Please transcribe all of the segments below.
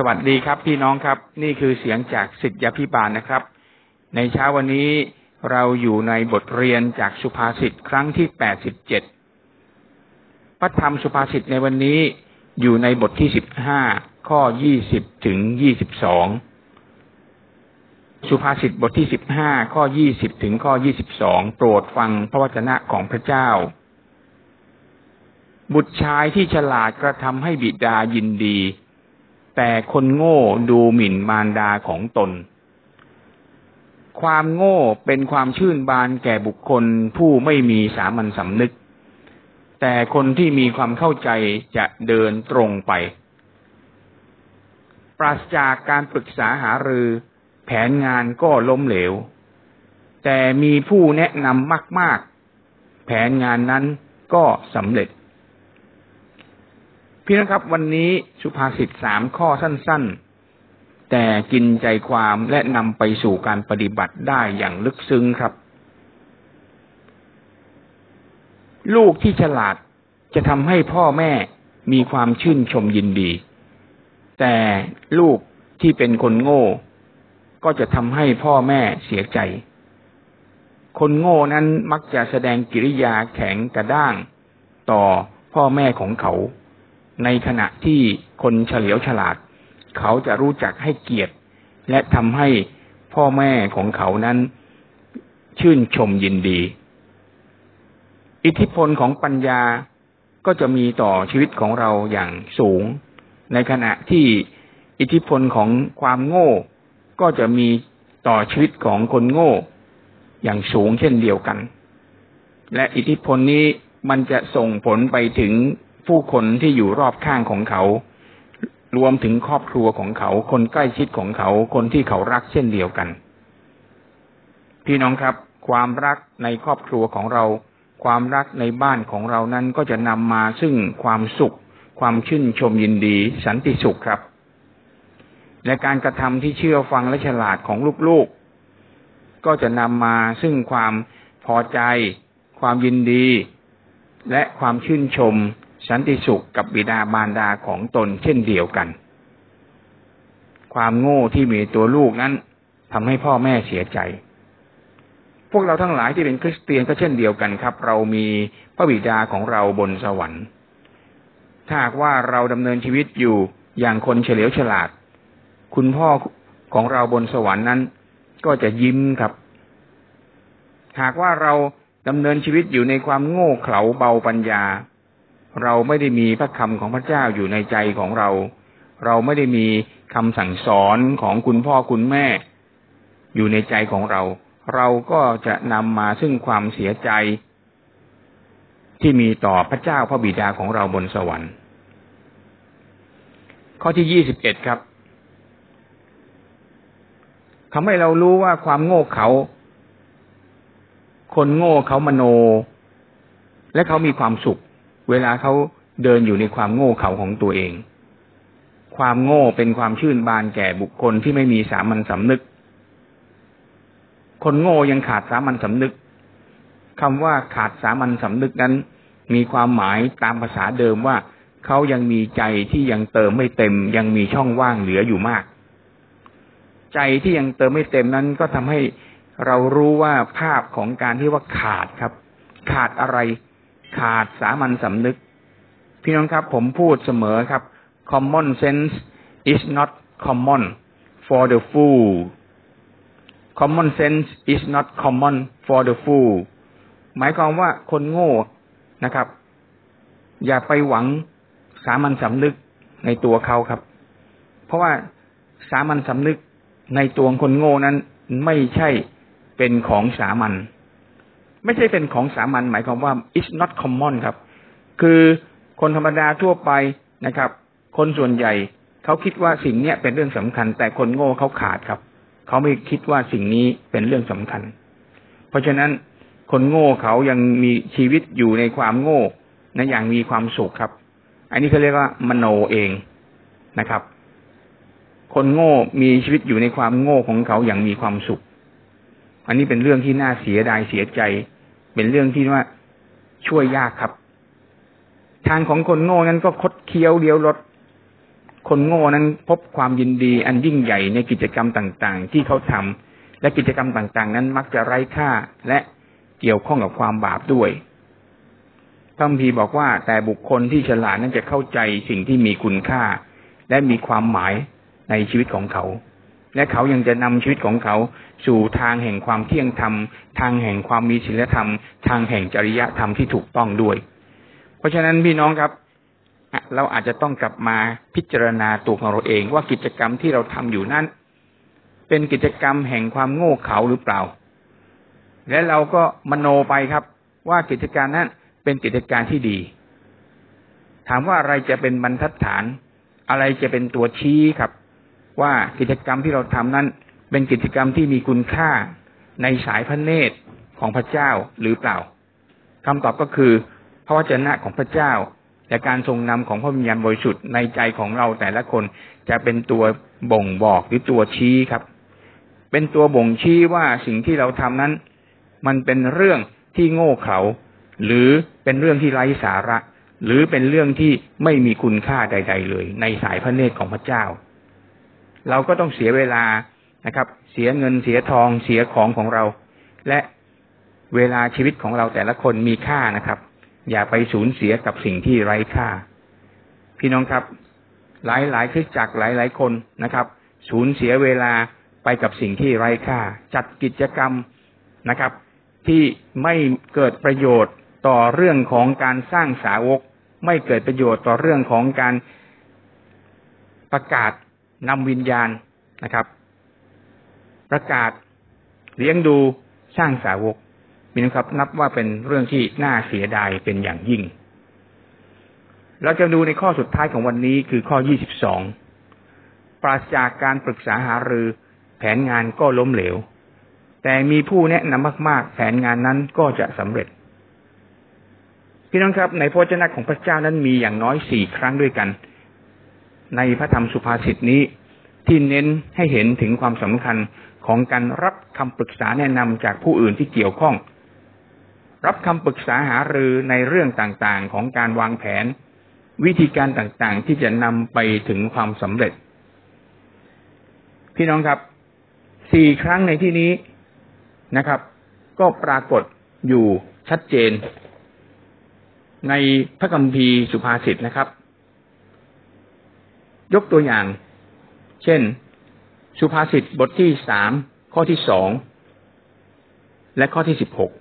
สวัสดีครับพี่น้องครับ นี่คือเสียงจากสิทธยาพิบาลนะครับ ในเช้าวันนี้เราอยู่ในบทเรียนจากสุภาษิตครั้งที่แปดสิบเจ็ดพระธรรมสุภาษิตในวันนี้อยู่ในบทที่สิบห้าข้อยี่สิบถึงยี่สิบสองสุภาษิตบทที่สิบห้าข้อยี่สิบถึงข้อยี่สิบสองโปรดฟังพระวจนะของพระเจ้า บุตรชายที่ฉลาดกระทำให้บิดายินดี แต่คนโง่ดูหมิ่นมารดาของตน ความโง่เป็นความชื่นบานแก่บุคคลผู้ไม่มีสามัญสำนึก แต่คนที่มีความเข้าใจจะเดินตรงไป ปราศจากการปรึกษาหารือ แผนงานก็ล้มเหลว แต่มีผู้แนะนำมาก ๆ แผนงานนั้นก็สำเร็จ พี่นะครับ วันนี้สุภาษิตสามข้อสั้น ๆ แต่กินใจความและนำไปสู่การปฏิบัติได้อย่างลึกซึ้งครับ ลูกที่ฉลาดจะทำให้พ่อแม่มีความชื่นชมยินดี แต่ลูกที่เป็นคนโง่ ก็จะทำให้พ่อแม่เสียใจ คนโง่นั้นมักจะแสดงกิริยาแข็งกระด้าง ต่อพ่อแม่ของเขา ในขณะที่คนเฉลียวฉลาด เขาจะรู้จักให้เกียรติ และทำให้พ่อแม่ของเขานั้น ชื่นชมยินดี อิทธิพลของปัญญาก็จะมีต่อชีวิตของเราอย่างสูง ในขณะที่อิทธิพลของความโง่ ก็จะมีต่อชีวิตของคนโง่ อย่างสูงเช่นเดียวกัน และอิทธิพลนี้มันจะส่งผลไปถึง ผู้คนที่อยู่รอบข้างของเขา รวมถึงครอบครัวของเขา คนใกล้ชิดของเขา คนที่เขารักเช่นเดียวกัน พี่น้องครับ ความรักในครอบครัวของเรา ความรักในบ้านของเรานั้นก็จะนำมาซึ่งความสุข ความชื่นชมยินดี สันติสุขครับ และการกระทำที่เชื่อฟังและฉลาดของลูกๆ ก็จะนำมาซึ่งความพอใจ ความยินดี และความชื่นชม สันติสุขกับบิดาบารดาของตนเช่นเดียวกัน ความโง่ที่มีตัวลูกนั้นทำให้พ่อแม่เสียใจ พวกเราทั้งหลายที่เป็นคริสเตียนก็เช่นเดียวกันครับ เรามีพระบิดาของเราบนสวรรค์ ถ้าหากว่าเราดำเนินชีวิตอยู่อย่างคนเฉลียวฉลาด คุณพ่อของเราบนสวรรค์นั้น ก็จะยิ้มครับ หากว่าเราดำเนินชีวิตอยู่ในความโง่เขลาเบาปัญญา เราไม่ได้มีพระคำของพระเจ้าอยู่ในใจของเรา เราไม่ได้มีคำสั่งสอนของคุณพ่อคุณแม่ อยู่ในใจของเรา เราก็จะนำมาซึ่งความเสียใจ ที่มีต่อพระเจ้าพระบิดาของเราบนสวรรค์ ข้อที่ยี่สิบเอ็ดครับทำให้เรารู้ว่าความโง่เขา คนโง่เขามโน และเขามีความสุข เวลาเขาเดินอยู่ในความโง่เขลาของตัวเอง ความโง่เป็นความชื่นบานแก่บุคคลที่ไม่มีสามัญสำนึก คนโง่ยังขาดสามัญสำนึกคำว่าขาดสามัญสำนึกนั้น มีความหมายตามภาษาเดิมว่าเขายังมีใจที่ยังเติมไม่เต็ม ยังมีช่องว่างเหลืออยู่มาก ใจที่ยังเติมไม่เต็มนั้นก็ทำให้เรารู้ว่าภาพของการที่ว่าขาดครับ ขาดอะไร ขาดสามัญสำนึก พี่น้องครับ ผมพูดเสมอครับ common sense is not common for the fool common sense is not common for the fool หมายความว่าคนโง่นะครับ อย่าไปหวังสามัญสำนึกในตัวเขาครับ เพราะว่าสามัญสำนึกในตัวคนโง่นั้นไม่ใช่เป็นของสามัญ ไม่ใช่เป็นของสามัญหมายความว่า it's not common ครับ คือคนธรรมดาทั่วไปนะครับ คนส่วนใหญ่เขาคิดว่าสิ่งเนี้ยเป็นเรื่องสำคัญ แต่คนโง่เขาขาดครับเขาไม่คิดว่าสิ่งนี้เป็นเรื่องสำคัญ เพราะฉะนั้นคนโง่เขายังมีชีวิตอยู่ในความโง่นะอย่างมีความสุขครับ อันนี้เขาเรียกว่ามโนเองนะครับ คนโง่มีชีวิตอยู่ในความโง่ของเขาอย่างมีความสุข อันนี้เป็นเรื่องที่น่าเสียดายเสียใจ เป็นเรื่องที่ว่าช่วยยากครับ ทางของคนโง่นั้นก็คดเคี้ยวเลี้ยวรถคนโง่นั้นพบความยินดีอันยิ่งใหญ่ในกิจกรรมต่างๆ ที่เขาทำและกิจกรรมต่างๆ นั้นมักจะไร้ค่าและเกี่ยวข้องกับความบาปด้วยพระพีบอกว่า แต่บุคคลที่ฉลาดนั้นจะเข้าใจสิ่งที่มีคุณค่า และมีความหมายในชีวิตของเขา และเขายังจะนำชีวิตของเขา สู่ทางแห่งความเที่ยงธรรม ทางแห่งความมีศีลธรรม ทางแห่งจริยธรรมที่ถูกต้องด้วย เพราะฉะนั้นพี่น้องครับ เราอาจจะต้องกลับมาพิจารณาตัวของเราเองว่ากิจกรรมที่เราทำอยู่นั้น เป็นกิจกรรมแห่งความโง่เขลาหรือเปล่า และเราก็มโนไปครับ ว่ากิจการนั้นเป็นกิจการที่ดี ถามว่าอะไรจะเป็นบรรทัดฐาน อะไรจะเป็นตัวชี้ครับ ว่ากิจกรรมที่เราทำนั้น เป็นกิจกรรมที่มีคุณค่าในสายพระเนตรของพระเจ้าหรือเปล่าคำตอบก็คือพระวจนะของพระเจ้า และการทรงนำของพระวิญญาณบริสุทธิ์ในใจของเราแต่ละคนจะเป็นตัวบ่งบอกหรือตัวชี้ครับ เป็นตัวบ่งชี้ว่าสิ่งที่เราทำนั้น มันเป็นเรื่องที่โง่เขลาหรือเป็นเรื่องที่ไร้สาระ หรือเป็นเรื่องที่ไม่มีคุณค่าใด ๆ เลย ในสายพระเนตรของพระเจ้า เราก็ต้องเสียเวลานะครับ เสียเงินเสียทองเสียของของเรา และเวลาชีวิตของเราแต่ละคนมีค่านะครับ อย่าไปสูญเสียกับสิ่งที่ไร้ค่า พี่น้องครับ หลายหลายคริสจักรหลายหลายคนนะครับ สูญเสียเวลาไปกับสิ่งที่ไร้ค่า จัดกิจกรรมนะครับ ที่ไม่เกิดประโยชน์ต่อเรื่องของการสร้างสาวก ไม่เกิดประโยชน์ต่อเรื่องของการประกาศ นำวิญญาณนะครับ ประกาศเลี้ยงดูสร้างสาวกมีนะครับ นับว่าเป็นเรื่องที่น่าเสียดายเป็นอย่างยิ่ง เราจะดูในข้อสุดท้ายของวันนี้คือข้อ 22 ปราศจากการปรึกษาหารือแผนงานก็ล้มเหลว แต่มีผู้แนะนำมาก ๆ แผนงานนั้นก็จะสำเร็จ พี่น้องครับ ในพระเจ้าของพระเจ้านั้นมีอย่างน้อยสี่ครั้งด้วยกัน ในพระธรรมสุภาษิตนี้ ที่เน้นให้เห็นถึงความสำคัญของการรับคำปรึกษาแนะนำจากผู้อื่นที่เกี่ยวข้อง รับคำปรึกษาหารือในเรื่องต่างๆ ของการวางแผน วิธีการต่างๆ ที่จะนำไปถึงความสำเร็จ พี่น้องครับสี่ครั้งในที่นี้นะครับ ก็ปรากฏอยู่ชัดเจน ในพระคัมภีร์สุภาษิตนะครับ ยกตัวอย่าง เช่น สุภาษิตบทที่สามข้อที่สองและข้อที่สิบหก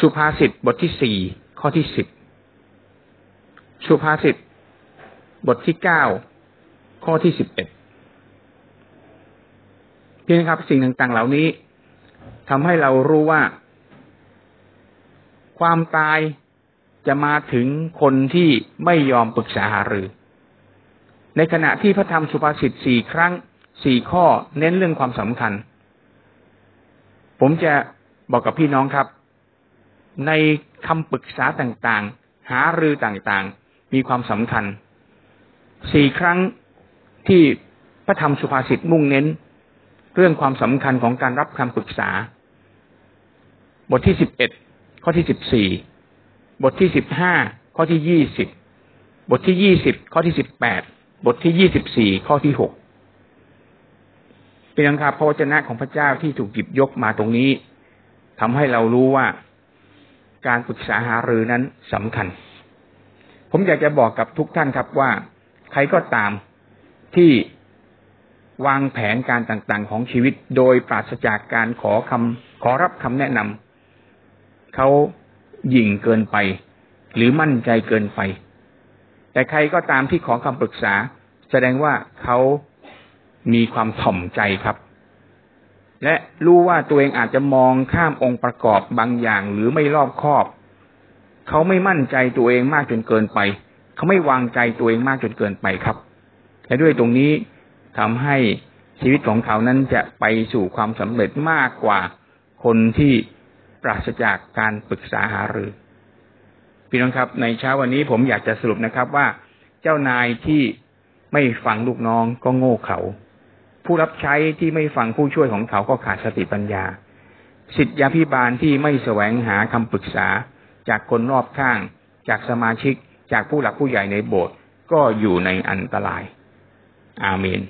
สุภาษิตบทที่สี่ข้อที่สิบสุภาษิตบทที่เก้าข้อที่สิบเอ็ดพี่นะครับสิ่งต่างๆ เหล่านี้ทำให้เรารู้ว่า ความตายจะมาถึงคนที่ไม่ยอมปรึกษาหารือ ในขณะที่พระธรรมสุภาษิตสี่ครั้งสี่ข้อเน้นเรื่องความสำคัญ ผมจะบอกกับพี่น้องครับ ในคำปรึกษาต่างๆ หารือต่างๆ มีความสำคัญสี่ครั้งที่พระธรรมสุภาษิตมุ่งเน้น เรื่องความสำคัญของการรับคำปรึกษา บทที่สิบเอ็ดข้อที่สิบสี่บทที่สิบห้าข้อที่ยี่สิบบทที่ยี่สิบข้อที่สิบแปด บทที่ยี่สิบสี่ข้อที่หกเป็นครับพระวจนะของพระเจ้าที่ถูกหยิบยกมาตรงนี้ทำให้เรารู้ว่าการปรึกษาหารือนั้นสำคัญ ผมอยากจะบอกกับทุกท่านครับว่าใครก็ตามที่วางแผนการต่างๆ ของชีวิตโดยปราศจากการขอคำขอรับคำแนะนำเขาหยิ่งเกินไป หรือมั่นใจเกินไป แต่ใครก็ตามที่ขอคำปรึกษา แสดงว่าเขามีความถ่อมใจครับ และรู้ว่าตัวเองอาจจะมองข้ามองค์ประกอบบางอย่างหรือไม่รอบคอบ เขาไม่มั่นใจตัวเองมากจนเกินไป เขาไม่วางใจตัวเองมากจนเกินไปครับ และด้วยตรงนี้ทำให้ชีวิตของเขานั้นจะไปสู่ความสำเร็จมากกว่าคนที่ปราศจากการปรึกษาหารือ พี่น้องครับ ในเช้าวันนี้ผมอยากจะสรุปนะครับว่าเจ้านายที่ไม่ฟังลูกน้องก็โง่เขา ผู้รับใช้ที่ไม่ฟังผู้ช่วยของเขาก็ขาดสติปัญญา สิทธยาพิบาลที่ไม่แสวงหาคำปรึกษา จากคนรอบข้าง จากสมาชิก จากผู้หลักผู้ใหญ่ในโบสถ์ก็อยู่ในอันตราย อาเมน